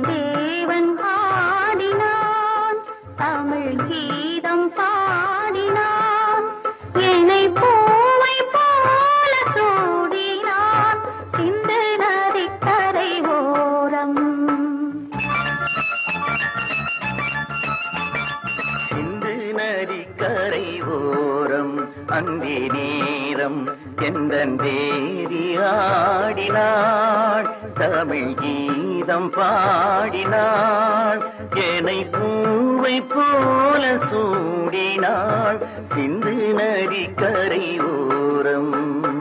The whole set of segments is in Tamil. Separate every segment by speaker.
Speaker 1: தேவன் ஆடினான். தமிழ் கீ அந்தி நேரம் எந்தன் தேவி ஆடினாள். தமிழ் கீதம் பாடினாள். என்னை பூவை போல சூடினாள். சிந்து நரி கரை ஓரம்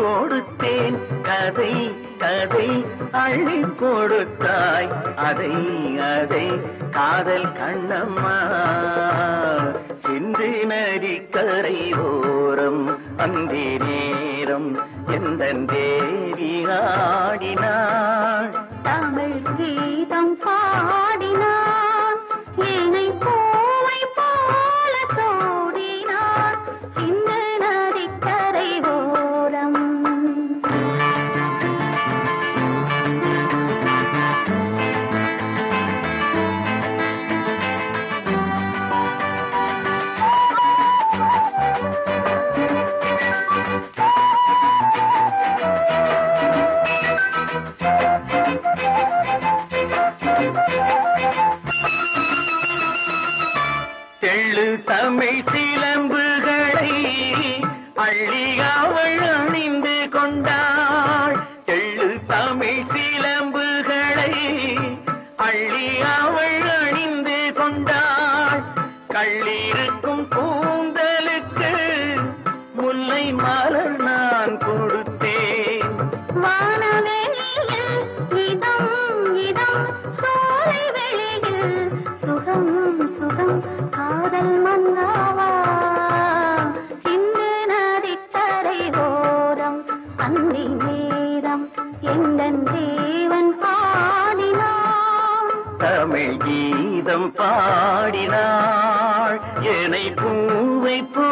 Speaker 1: கொடுத்தேன். கதை கதை அள்ளி கொடுத்தாய். அதை அதை காதல் கண்ணம்மா. சிந்து நதி கரை ஓரம் அந்தி நேரம் எந்த தேவி ஆடினாள்.
Speaker 2: தமிழ்
Speaker 1: எள்ளு தமிழ் சிலம்புகளை அள்ளி அவள் அணிந்து கொண்டாள். எள்ளு தமிழ் சிலம்புகளை அள்ளி அவள் அணிந்து கொண்டாள். கள்ளிருக்கும் கீதம் பாடினாள். என்னை பூவை பூ